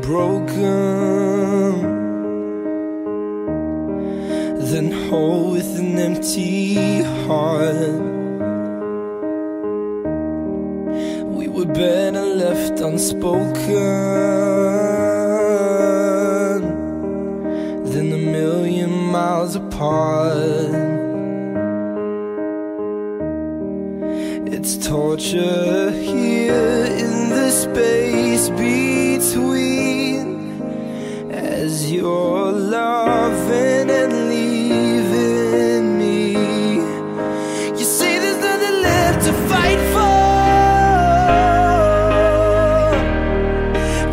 broken than whole with an empty heart. We were better left unspoken than a million miles apart. It's torture here space between as you're loving and leaving me. You say there's nothing left to fight for.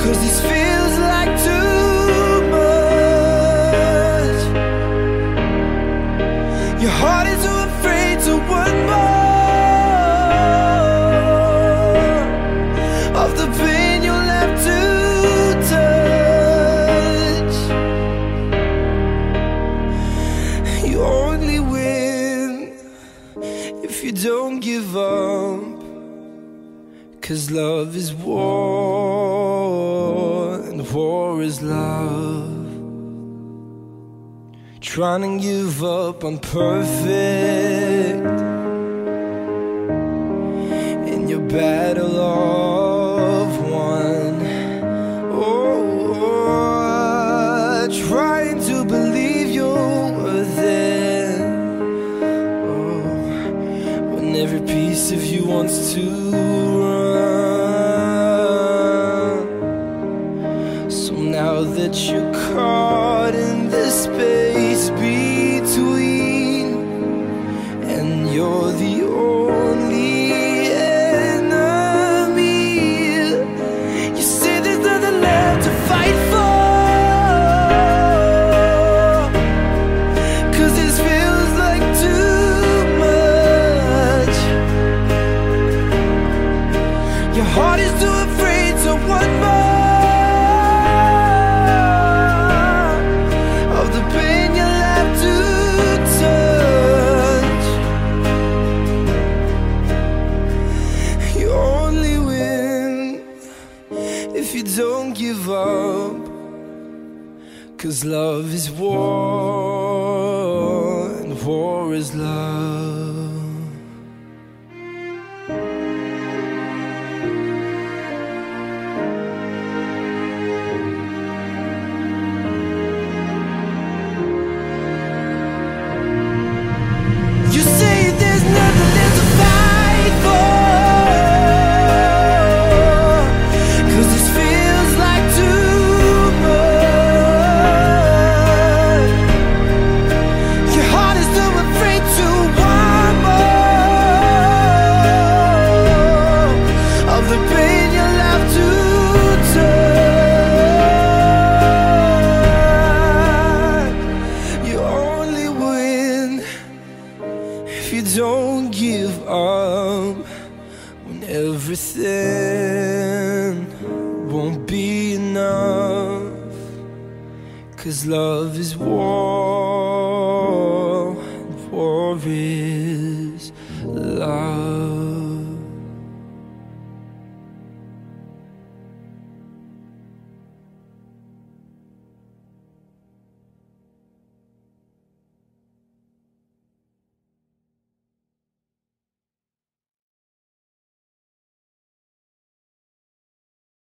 Cause this feels like too much. Your heart is too afraid to want more only win if you don't give up. Cause love is war, and war is love. Trying to give up on perfect in your battle every piece of you wants to run. So now that you're caught in this space between, and you're the you don't give up. Cause love is war, and war is love. If you don't give up when everything won't be enough. Cause love is war,